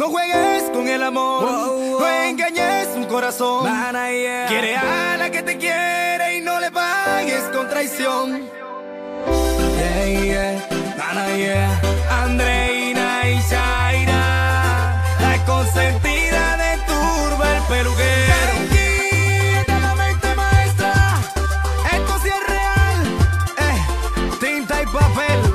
No juegues con el amor, no engañes un corazón. Quiere a la que te quiere y no le pagues con traición. Yeah, yeah. Mana, Andreina y Shaira, la consentida de turba el peluquero. Papel